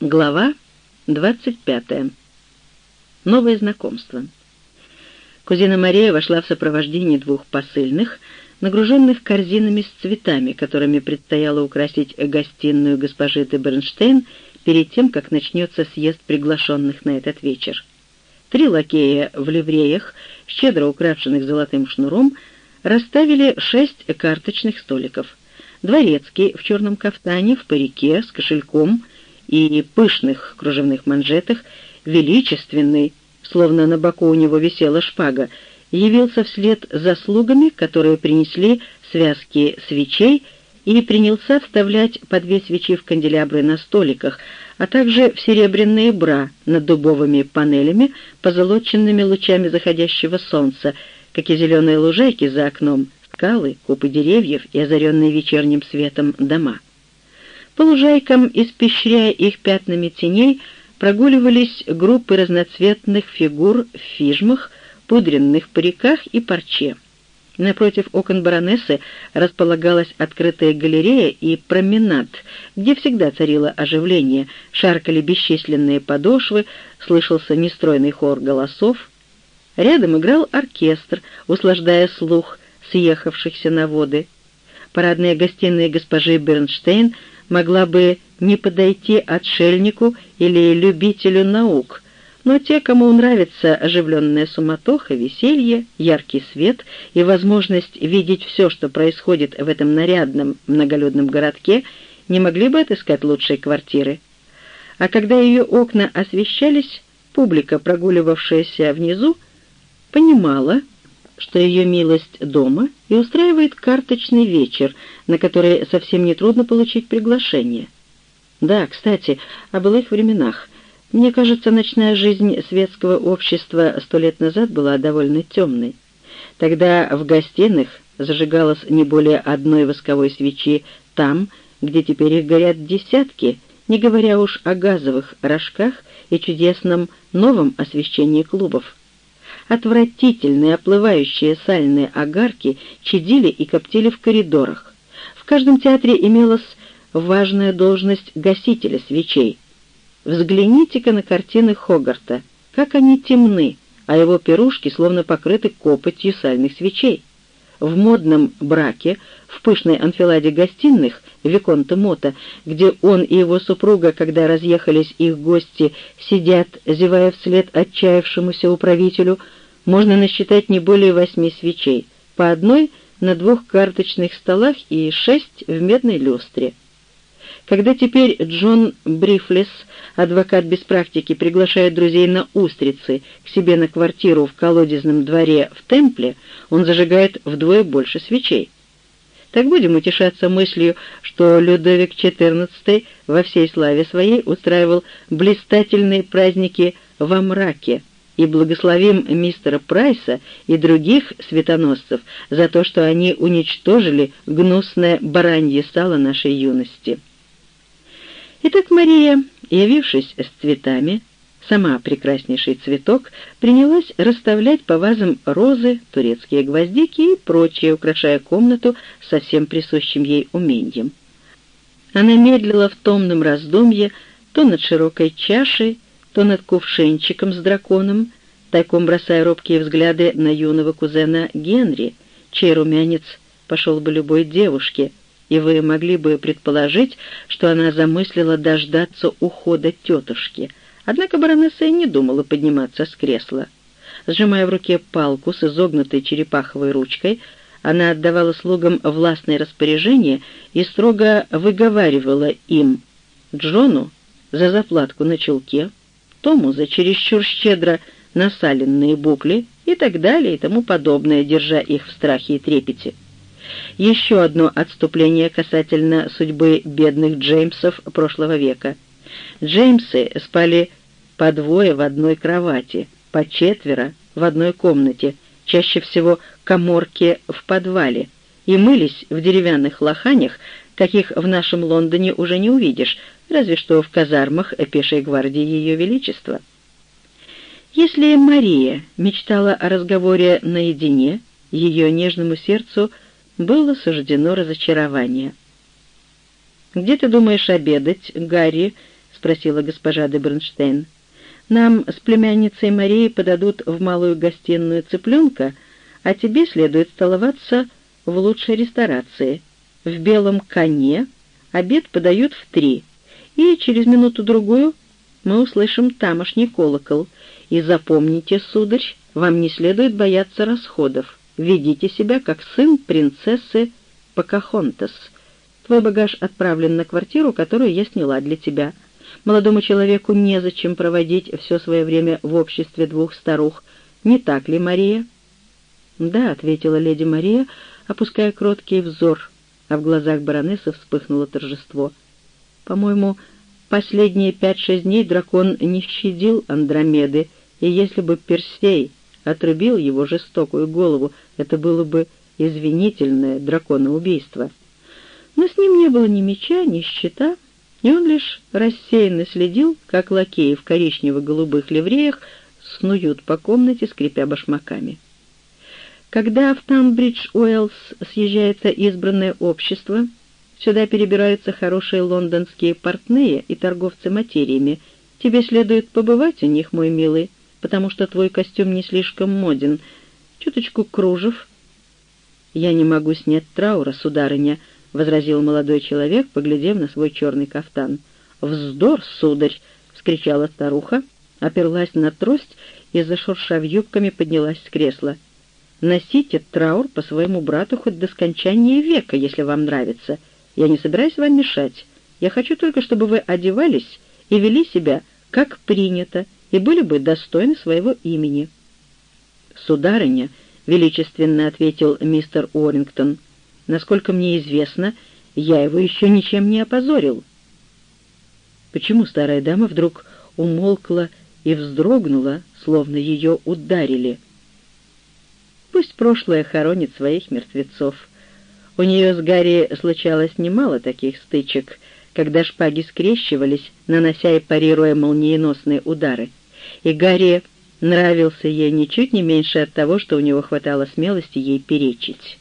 Глава 25. Новое знакомство. Кузина Мария вошла в сопровождении двух посыльных, нагруженных корзинами с цветами, которыми предстояло украсить гостиную госпожи де Бернштейн перед тем, как начнется съезд приглашенных на этот вечер. Три лакея в ливреях, щедро украшенных золотым шнуром, расставили шесть карточных столиков. Дворецкий в черном кафтане, в парике, с кошельком и пышных кружевных манжетах, величественный, словно на боку у него висела шпага, явился вслед за слугами, которые принесли связки свечей, и принялся вставлять по две свечи в канделябры на столиках, а также в серебряные бра над дубовыми панелями, позолоченными лучами заходящего солнца, как и зеленые лужайки за окном, скалы, купы деревьев и озаренные вечерним светом дома. По лужайкам, испещряя их пятнами теней, прогуливались группы разноцветных фигур в фижмах, пудренных париках и парче. Напротив окон баронессы располагалась открытая галерея и променад, где всегда царило оживление, шаркали бесчисленные подошвы, слышался нестройный хор голосов. Рядом играл оркестр, услаждая слух съехавшихся на воды. Парадная гостиная госпожи Бернштейн могла бы не подойти отшельнику или любителю наук, но те, кому нравится оживленная суматоха, веселье, яркий свет и возможность видеть все, что происходит в этом нарядном многолюдном городке, не могли бы отыскать лучшей квартиры. А когда ее окна освещались, публика, прогуливавшаяся внизу, понимала, что ее милость дома и устраивает карточный вечер, на который совсем нетрудно получить приглашение. Да, кстати, о былых временах. Мне кажется, ночная жизнь светского общества сто лет назад была довольно темной. Тогда в гостиных зажигалось не более одной восковой свечи там, где теперь их горят десятки, не говоря уж о газовых рожках и чудесном новом освещении клубов. Отвратительные оплывающие сальные огарки чадили и коптили в коридорах. В каждом театре имелась важная должность гасителя свечей. Взгляните-ка на картины Хогарта, как они темны, а его пирушки словно покрыты копотью сальных свечей. В модном браке, в пышной анфиладе гостиных Виконта Мота, где он и его супруга, когда разъехались их гости, сидят, зевая вслед отчаявшемуся управителю, можно насчитать не более восьми свечей, по одной на двух карточных столах и шесть в медной люстре. Когда теперь Джон Брифлес, адвокат без практики, приглашает друзей на устрицы к себе на квартиру в колодезном дворе в Темпле, он зажигает вдвое больше свечей. Так будем утешаться мыслью, что Людовик XIV во всей славе своей устраивал блистательные праздники во мраке, и благословим мистера Прайса и других светоносцев за то, что они уничтожили гнусное баранье сало нашей юности. Итак, Мария, явившись с цветами, сама прекраснейший цветок, принялась расставлять по вазам розы, турецкие гвоздики и прочее, украшая комнату со всем присущим ей умением. Она медлила в томном раздумье то над широкой чашей, то над кувшинчиком с драконом, тайком бросая робкие взгляды на юного кузена Генри, чей румянец пошел бы любой девушке, и вы могли бы предположить, что она замыслила дождаться ухода тетушки. Однако баронесса и не думала подниматься с кресла. Сжимая в руке палку с изогнутой черепаховой ручкой, она отдавала слугам властные распоряжения и строго выговаривала им Джону за заплатку на чулке, Тому за чересчур щедро насаленные букли и так далее и тому подобное, держа их в страхе и трепете. Еще одно отступление касательно судьбы бедных Джеймсов прошлого века. Джеймсы спали по двое в одной кровати, по четверо в одной комнате, чаще всего коморке в подвале, и мылись в деревянных лоханях, каких в нашем Лондоне уже не увидишь, разве что в казармах пешей гвардии Ее Величества. Если Мария мечтала о разговоре наедине, ее нежному сердцу было суждено разочарование. «Где ты думаешь обедать, Гарри?» — спросила госпожа де Бернштейн. «Нам с племянницей Марией подадут в малую гостиную цыпленка, а тебе следует столоваться в лучшей ресторации. В белом коне обед подают в три, и через минуту-другую мы услышим тамошний колокол. И запомните, сударь, вам не следует бояться расходов. Ведите себя как сын принцессы Покахонтас. Твой багаж отправлен на квартиру, которую я сняла для тебя. Молодому человеку незачем проводить все свое время в обществе двух старух. Не так ли, Мария?» «Да», — ответила леди Мария, опуская кроткий взор, а в глазах баронессы вспыхнуло торжество. «По-моему, последние пять-шесть дней дракон не щадил Андромеды, и если бы Персей отрубил его жестокую голову, это было бы извинительное драконоубийство. Но с ним не было ни меча, ни щита, и он лишь рассеянно следил, как лакеи в коричнево-голубых ливреях снуют по комнате, скрипя башмаками. Когда в Тамбридж-Уэллс съезжается избранное общество, сюда перебираются хорошие лондонские портные и торговцы материями. Тебе следует побывать у них, мой милый, потому что твой костюм не слишком моден. Чуточку кружев. «Я не могу снять траура, сударыня», — возразил молодой человек, поглядев на свой черный кафтан. «Вздор, сударь!» — вскричала старуха, оперлась на трость и, зашуршав юбками, поднялась с кресла. Носите траур по своему брату хоть до скончания века, если вам нравится. Я не собираюсь вам мешать. Я хочу только, чтобы вы одевались и вели себя, как принято, и были бы достойны своего имени». «Сударыня», — величественно ответил мистер Уоррингтон, — «насколько мне известно, я его еще ничем не опозорил». Почему старая дама вдруг умолкла и вздрогнула, словно ее ударили — Пусть прошлое хоронит своих мертвецов. У нее с Гарри случалось немало таких стычек, когда шпаги скрещивались, нанося и парируя молниеносные удары. И Гарри нравился ей ничуть не меньше от того, что у него хватало смелости ей перечить.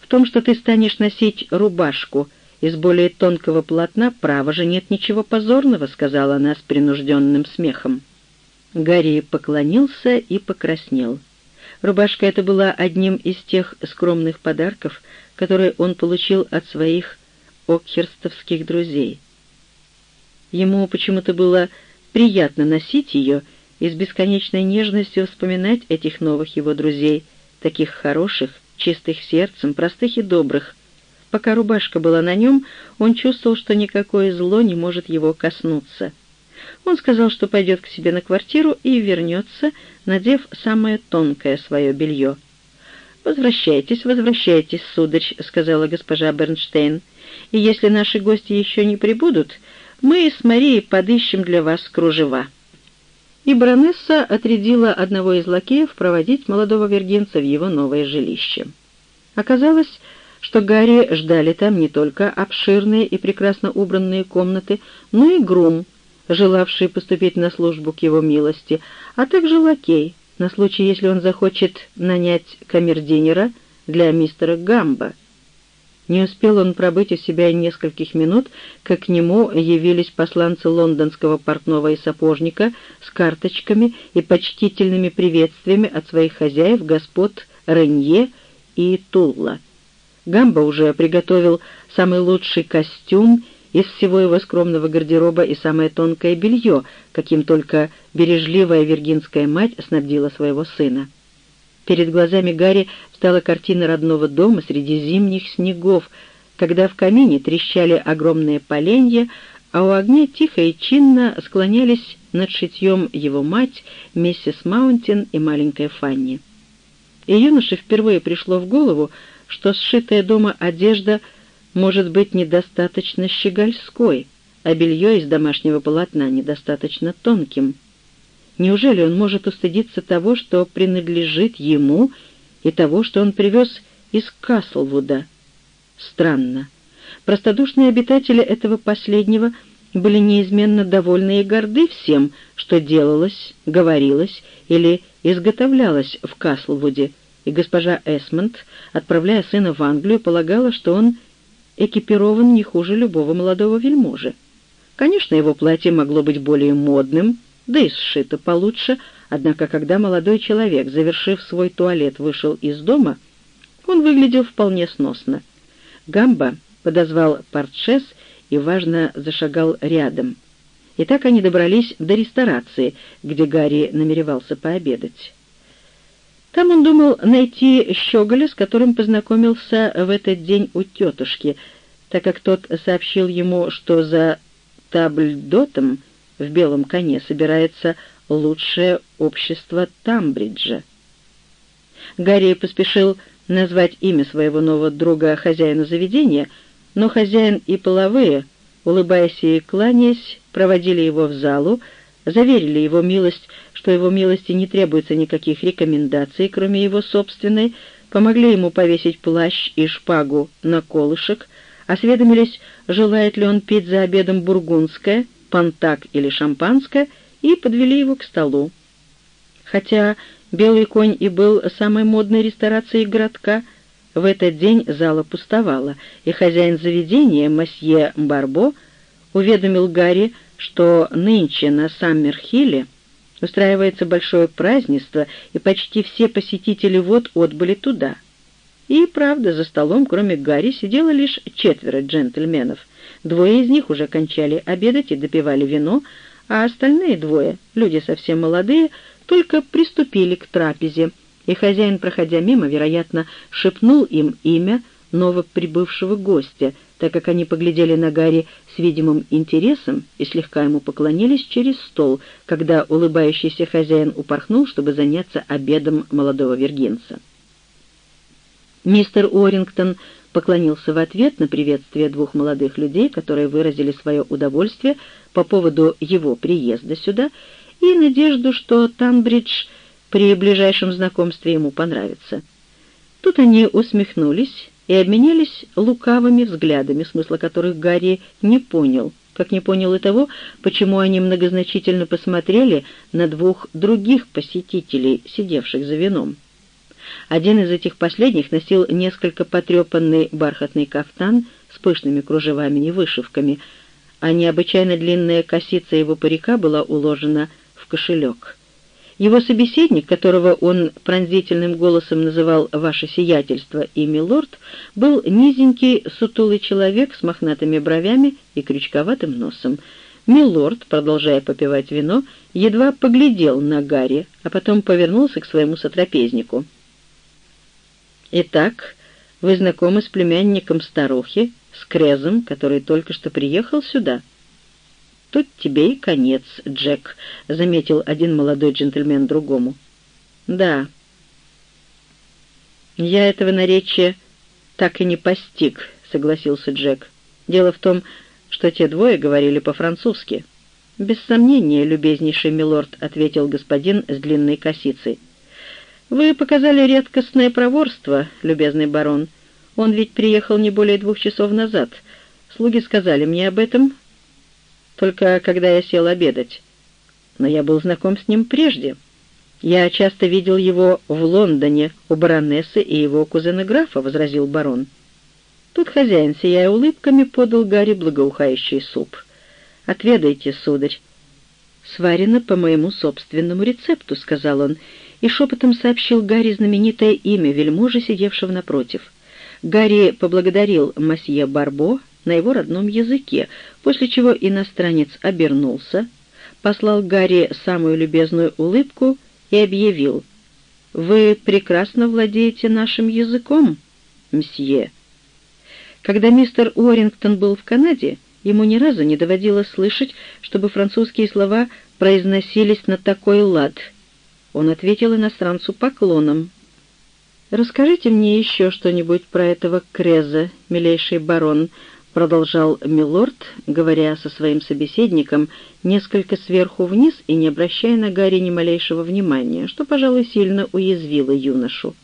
В том, что ты станешь носить рубашку из более тонкого полотна, право же нет ничего позорного, сказала она с принужденным смехом. Гарри поклонился и покраснел. Рубашка эта была одним из тех скромных подарков, которые он получил от своих окхерстовских друзей. Ему почему-то было приятно носить ее и с бесконечной нежностью вспоминать этих новых его друзей, таких хороших, чистых сердцем, простых и добрых. Пока рубашка была на нем, он чувствовал, что никакое зло не может его коснуться — он сказал, что пойдет к себе на квартиру и вернется, надев самое тонкое свое белье. «Возвращайтесь, возвращайтесь, сударь», — сказала госпожа Бернштейн. «И если наши гости еще не прибудут, мы с Марией подыщем для вас кружева». И баронесса отрядила одного из лакеев проводить молодого вергинца в его новое жилище. Оказалось, что Гарри ждали там не только обширные и прекрасно убранные комнаты, но и грум — желавший поступить на службу к его милости, а также лакей, на случай, если он захочет нанять камердинера для мистера Гамба. Не успел он пробыть у себя нескольких минут, как к нему явились посланцы лондонского портного и сапожника с карточками и почтительными приветствиями от своих хозяев, господ Ренье и Тулла. Гамба уже приготовил самый лучший костюм из всего его скромного гардероба и самое тонкое белье, каким только бережливая виргинская мать снабдила своего сына. Перед глазами Гарри стала картина родного дома среди зимних снегов, когда в камине трещали огромные поленья, а у огня тихо и чинно склонялись над шитьем его мать, миссис Маунтин и маленькая Фанни. И юноше впервые пришло в голову, что сшитая дома одежда — может быть недостаточно щегольской, а белье из домашнего полотна недостаточно тонким. Неужели он может устыдиться того, что принадлежит ему, и того, что он привез из Каслвуда? Странно. Простодушные обитатели этого последнего были неизменно довольны и горды всем, что делалось, говорилось или изготовлялось в Каслвуде, и госпожа Эсмонд, отправляя сына в Англию, полагала, что он экипирован не хуже любого молодого вельможи. Конечно, его платье могло быть более модным, да и сшито получше, однако когда молодой человек, завершив свой туалет, вышел из дома, он выглядел вполне сносно. Гамба подозвал портшес и, важно, зашагал рядом. И так они добрались до ресторации, где Гарри намеревался пообедать. Там он думал найти щеголя, с которым познакомился в этот день у тетушки, так как тот сообщил ему, что за табльдотом в белом коне собирается лучшее общество Тамбриджа. Гарри поспешил назвать имя своего нового друга хозяину заведения, но хозяин и половые, улыбаясь и кланяясь, проводили его в залу, заверили его милость, что его милости не требуется никаких рекомендаций, кроме его собственной, помогли ему повесить плащ и шпагу на колышек, осведомились, желает ли он пить за обедом бургундское, пантак или шампанское, и подвели его к столу. Хотя «Белый конь» и был самой модной ресторацией городка, в этот день зала пустовала, и хозяин заведения, масье Барбо, уведомил Гарри, что нынче на Саммерхилле устраивается большое празднество, и почти все посетители вот отбыли туда — и правда, за столом, кроме Гарри, сидело лишь четверо джентльменов. Двое из них уже кончали обедать и допивали вино, а остальные двое, люди совсем молодые, только приступили к трапезе, и хозяин, проходя мимо, вероятно, шепнул им имя новоприбывшего гостя, так как они поглядели на Гарри с видимым интересом и слегка ему поклонились через стол, когда улыбающийся хозяин упорхнул, чтобы заняться обедом молодого вергинца. Мистер Уоррингтон поклонился в ответ на приветствие двух молодых людей, которые выразили свое удовольствие по поводу его приезда сюда и надежду, что Танбридж при ближайшем знакомстве ему понравится. Тут они усмехнулись и обменялись лукавыми взглядами, смысла которых Гарри не понял, как не понял и того, почему они многозначительно посмотрели на двух других посетителей, сидевших за вином. Один из этих последних носил несколько потрепанный бархатный кафтан с пышными кружевами и вышивками, а необычайно длинная косица его парика была уложена в кошелек. Его собеседник, которого он пронзительным голосом называл «Ваше сиятельство» и «Милорд», был низенький, сутулый человек с мохнатыми бровями и крючковатым носом. Милорд, продолжая попивать вино, едва поглядел на Гарри, а потом повернулся к своему сотрапезнику. «Итак, вы знакомы с племянником старухи, с Крезом, который только что приехал сюда?» «Тут тебе и конец, Джек», — заметил один молодой джентльмен другому. «Да». «Я этого наречия так и не постиг», — согласился Джек. «Дело в том, что те двое говорили по-французски». «Без сомнения, любезнейший милорд», — ответил господин с длинной косицей. «Вы показали редкостное проворство, любезный барон. Он ведь приехал не более двух часов назад. Слуги сказали мне об этом, только когда я сел обедать. Но я был знаком с ним прежде. Я часто видел его в Лондоне у баронессы и его кузена графа», — возразил барон. Тут хозяин, сияя улыбками, подал Гарри благоухающий суп. «Отведайте, сударь». «Сварено по моему собственному рецепту», — сказал он, — и шепотом сообщил Гарри знаменитое имя вельможи, сидевшего напротив. Гарри поблагодарил масье Барбо на его родном языке, после чего иностранец обернулся, послал Гарри самую любезную улыбку и объявил «Вы прекрасно владеете нашим языком, мсье». Когда мистер Уоррингтон был в Канаде, ему ни разу не доводилось слышать, чтобы французские слова произносились на такой лад — он ответил иностранцу поклоном. «Расскажите мне еще что-нибудь про этого Креза, милейший барон», — продолжал Милорд, говоря со своим собеседником несколько сверху вниз и не обращая на Гарри ни малейшего внимания, что, пожалуй, сильно уязвило юношу.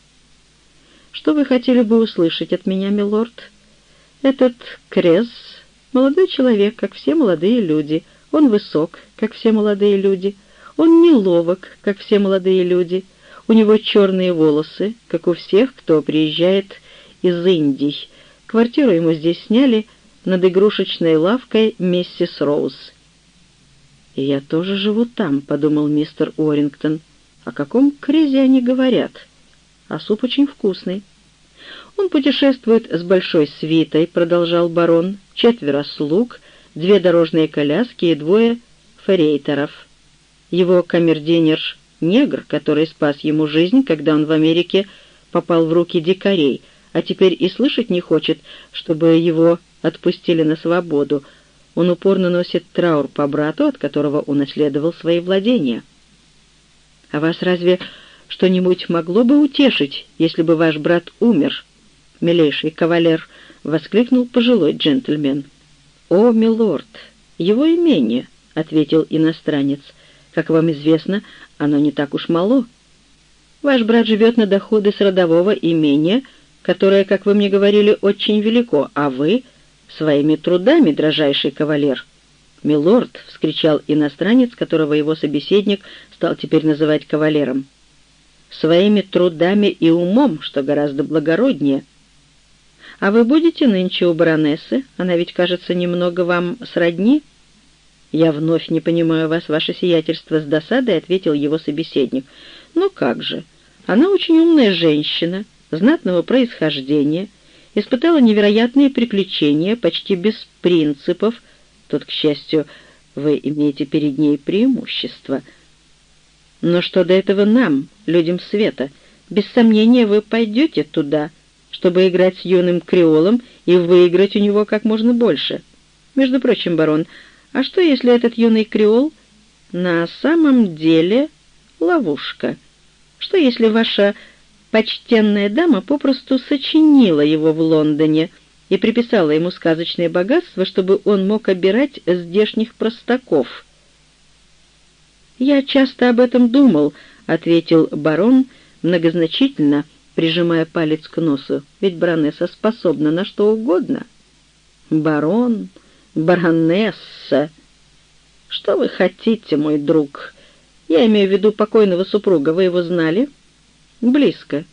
«Что вы хотели бы услышать от меня, милорд? Этот Крез — молодой человек, как все молодые люди. Он высок, как все молодые люди. Он неловок, как все молодые люди. У него черные волосы, как у всех, кто приезжает из Индий. Квартиру ему здесь сняли над игрушечной лавкой миссис Роуз. «И я тоже живу там», — подумал мистер Уоррингтон. «О каком крезе они говорят? А суп очень вкусный». «Он путешествует с большой свитой», — продолжал барон, — «четверо слуг, две дорожные коляски и двое ферейтеров. Его камердинерш — негр, который спас ему жизнь, когда он в Америке попал в руки дикарей, а теперь и слышать не хочет, чтобы его отпустили на свободу. Он упорно носит траур по брату, от которого унаследовал свои владения. А вас разве что-нибудь могло бы утешить, если бы ваш брат умер, милейший кавалер?» — воскликнул пожилой джентльмен. «О, милорд, его имение», — ответил иностранец. «Как вам известно, оно не так уж мало. Ваш брат живет на доходы с родового имения, которое, как вы мне говорили, очень велико, а вы — своими трудами, дрожайший кавалер». «Милорд!» — вскричал иностранец, которого его собеседник стал теперь называть кавалером. «Своими трудами и умом, что гораздо благороднее», «А вы будете нынче у баронессы? Она ведь, кажется, немного вам сродни?» «Я вновь не понимаю вас, ваше сиятельство, с досадой», — ответил его собеседник. «Ну как же? Она очень умная женщина, знатного происхождения, испытала невероятные приключения, почти без принципов. Тут, к счастью, вы имеете перед ней преимущество. Но что до этого нам, людям света? Без сомнения, вы пойдете туда» чтобы играть с юным креолом и выиграть у него как можно больше. Между прочим, барон, а что, если этот юный креол на самом деле ловушка? Что, если ваша почтенная дама попросту сочинила его в Лондоне и приписала ему сказочное богатство, чтобы он мог обирать здешних простаков? «Я часто об этом думал», — ответил барон многозначительно, — прижимая палец к носу, ведь баронесса способна на что угодно. Барон, баронесса. Что вы хотите, мой друг? Я имею в виду покойного супруга. Вы его знали? Близко.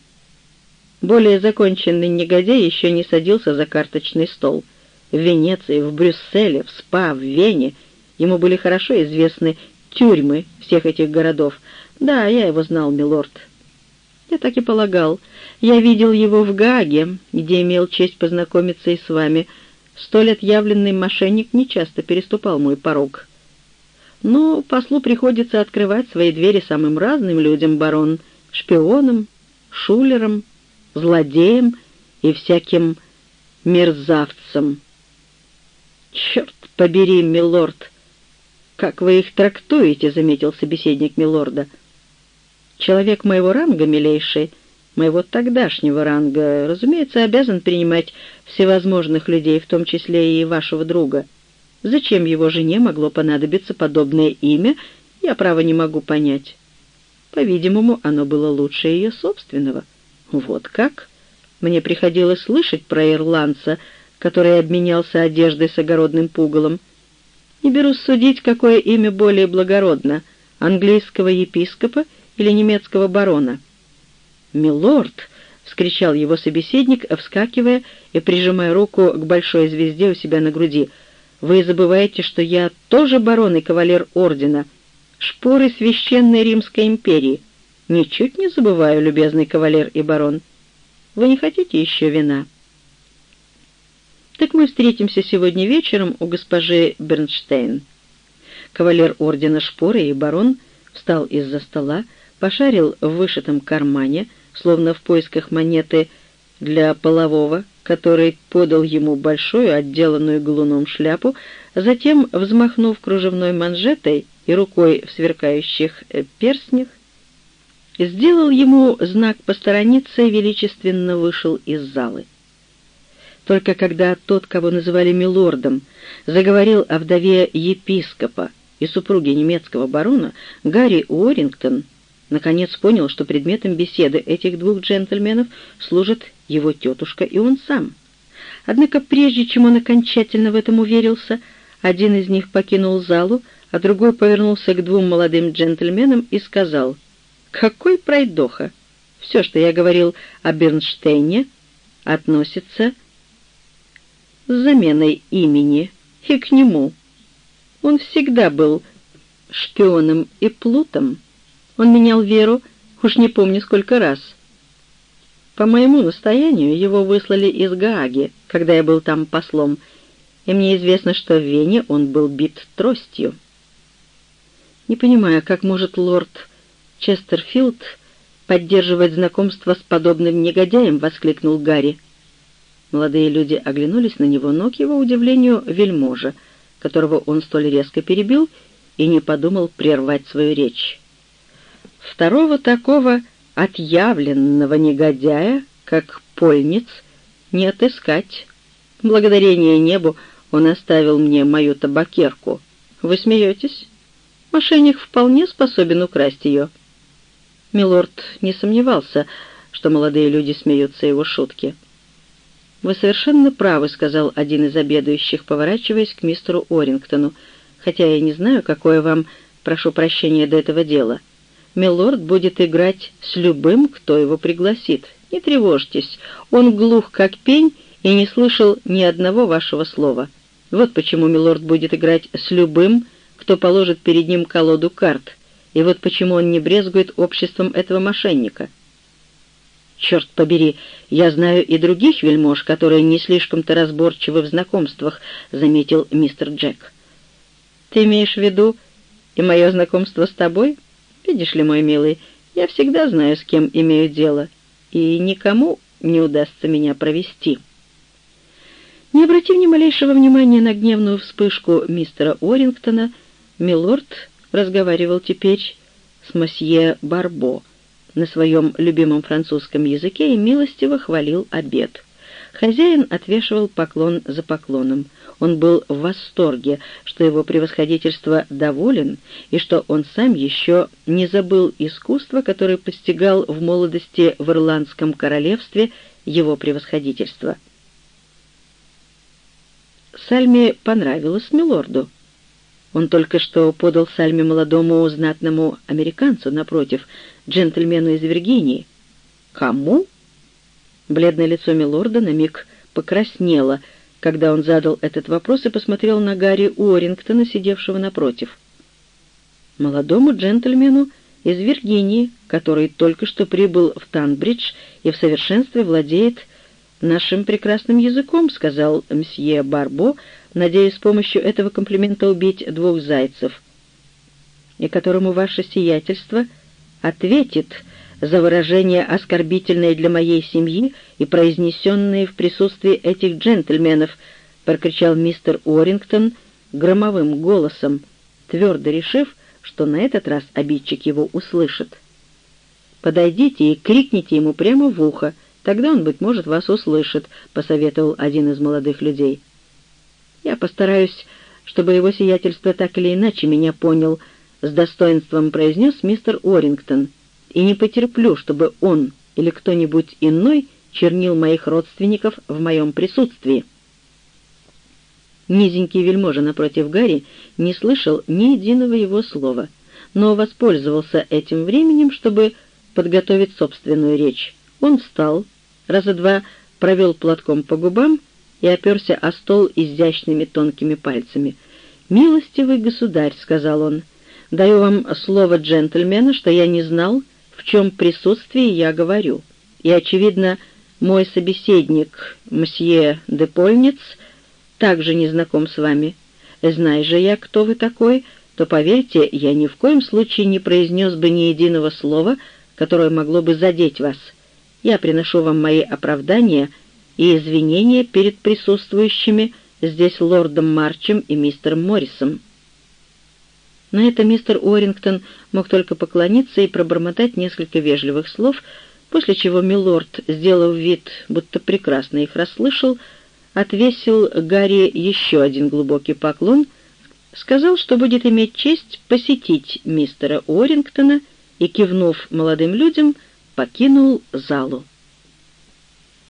Более законченный негодяй еще не садился за карточный стол. В Венеции, в Брюсселе, в Спа, в Вене ему были хорошо известны тюрьмы всех этих городов. Да, я его знал, милорд. Я так и полагал. Я видел его в Гаге, где имел честь познакомиться и с вами. Столь отъявленный мошенник нечасто переступал мой порог. Но послу приходится открывать свои двери самым разным людям, барон, шпионам, шулерам, злодеям и всяким мерзавцам. «Черт побери, милорд! Как вы их трактуете?» — заметил собеседник милорда. «Человек моего ранга, милейший, — моего тогдашнего ранга, разумеется, обязан принимать всевозможных людей, в том числе и вашего друга. Зачем его жене могло понадобиться подобное имя, я, право, не могу понять. По-видимому, оно было лучше ее собственного. Вот как? Мне приходилось слышать про ирландца, который обменялся одеждой с огородным пугалом. Не берусь судить, какое имя более благородно — английского епископа или немецкого барона — «Милорд!» — вскричал его собеседник, вскакивая и прижимая руку к большой звезде у себя на груди. «Вы забываете, что я тоже барон и кавалер ордена, шпоры Священной Римской империи. Ничуть не забываю, любезный кавалер и барон. Вы не хотите еще вина?» «Так мы встретимся сегодня вечером у госпожи Бернштейн». Кавалер ордена шпоры и барон встал из-за стола, пошарил в вышитом кармане — словно в поисках монеты для полового, который подал ему большую, отделанную галуном шляпу, затем, взмахнув кружевной манжетой и рукой в сверкающих э, перстнях, сделал ему знак посторониться и величественно вышел из залы. Только когда тот, кого называли милордом, заговорил о вдове епископа и супруге немецкого барона, Гарри Уоррингтон наконец понял, что предметом беседы этих двух джентльменов служат его тетушка и он сам. Однако прежде чем он окончательно в этом уверился, один из них покинул залу, а другой повернулся к двум молодым джентльменам и сказал, «Какой пройдоха! Все, что я говорил о Бернштейне, относится с заменой имени и к нему. Он всегда был шпионом и плутом. Он менял веру, уж не помню сколько раз. По моему настоянию его выслали из Гааги, когда я был там послом, и мне известно, что в Вене он был бит тростью. Не понимаю, как может лорд Честерфилд поддерживать знакомство с подобным негодяем, — воскликнул Гарри. Молодые люди оглянулись на него, но, к его удивлению, вельможа, которого он столь резко перебил, и не подумал прервать свою речь. Второго такого отъявленного негодяя, как Польниц, не отыскать. Благодарение небу он оставил мне мою табакерку. Вы смеетесь? Мошенник вполне способен украсть ее. Милорд не сомневался, что молодые люди смеются его шутки. «Вы совершенно правы», — сказал один из обедающих, поворачиваясь к мистеру Орингтону, «хотя я не знаю, какое вам, прошу прощения, до этого дела. Милорд будет играть с любым, кто его пригласит. Не тревожьтесь, он глух как пень и не слышал ни одного вашего слова. Вот почему милорд будет играть с любым, кто положит перед ним колоду карт, и вот почему он не брезгует обществом этого мошенника. «Черт побери, я знаю и других вельмож, которые не слишком-то разборчивы в знакомствах», — заметил мистер Джек. «Ты имеешь в виду и мое знакомство с тобой? Видишь ли, мой милый, я всегда знаю, с кем имею дело, и никому не удастся меня провести». Не обратив ни малейшего внимания на гневную вспышку мистера Орингтона, Милорд разговаривал теперь с мосье Барбо на своем любимом французском языке и милостиво хвалил обед. Хозяин отвешивал поклон за поклоном. Он был в восторге, что его превосходительство доволен и что он сам еще не забыл искусство, которое постигал в молодости в Ирландском королевстве его превосходительство. Сальме понравилось милорду. Он только что подал Сальме молодому знатному американцу, напротив, джентльмену из Виргинии. «Кому?» Бледное лицо милорда на миг покраснело, когда он задал этот вопрос и посмотрел на Гарри Уоррингтона, сидевшего напротив. «Молодому джентльмену из Виргинии, который только что прибыл в Танбридж и в совершенстве владеет нашим прекрасным языком», — сказал мсье Барбо, надеясь с помощью этого комплимента убить двух зайцев, и которому ваше сиятельство ответит за выражение, оскорбительное для моей семьи и произнесенное в присутствии этих джентльменов, прокричал мистер Уоррингтон громовым голосом, твердо решив, что на этот раз обидчик его услышит. «Подойдите и крикните ему прямо в ухо, тогда он, быть может, вас услышит», — посоветовал один из молодых людей. Я постараюсь, чтобы его сиятельство так или иначе меня понял, с достоинством произнес мистер Орингтон, и не потерплю, чтобы он или кто-нибудь иной чернил моих родственников в моем присутствии. Низенький вельможа напротив Гарри не слышал ни единого его слова, но воспользовался этим временем, чтобы подготовить собственную речь. Он встал, раза два провел платком по губам и оперся о стол изящными тонкими пальцами. «Милостивый государь», — сказал он, — «даю вам слово джентльмена, что я не знал, в чем присутствии я говорю. И, очевидно, мой собеседник, мсье де Польниц, также не знаком с вами. Знай же я, кто вы такой, то, поверьте, я ни в коем случае не произнес бы ни единого слова, которое могло бы задеть вас. Я приношу вам мои оправдания — и извинения перед присутствующими здесь лордом Марчем и мистером Моррисом. На это мистер Уоррингтон мог только поклониться и пробормотать несколько вежливых слов, после чего милорд, сделав вид, будто прекрасно их расслышал, отвесил Гарри еще один глубокий поклон, сказал, что будет иметь честь посетить мистера Уоррингтона и, кивнув молодым людям, покинул залу.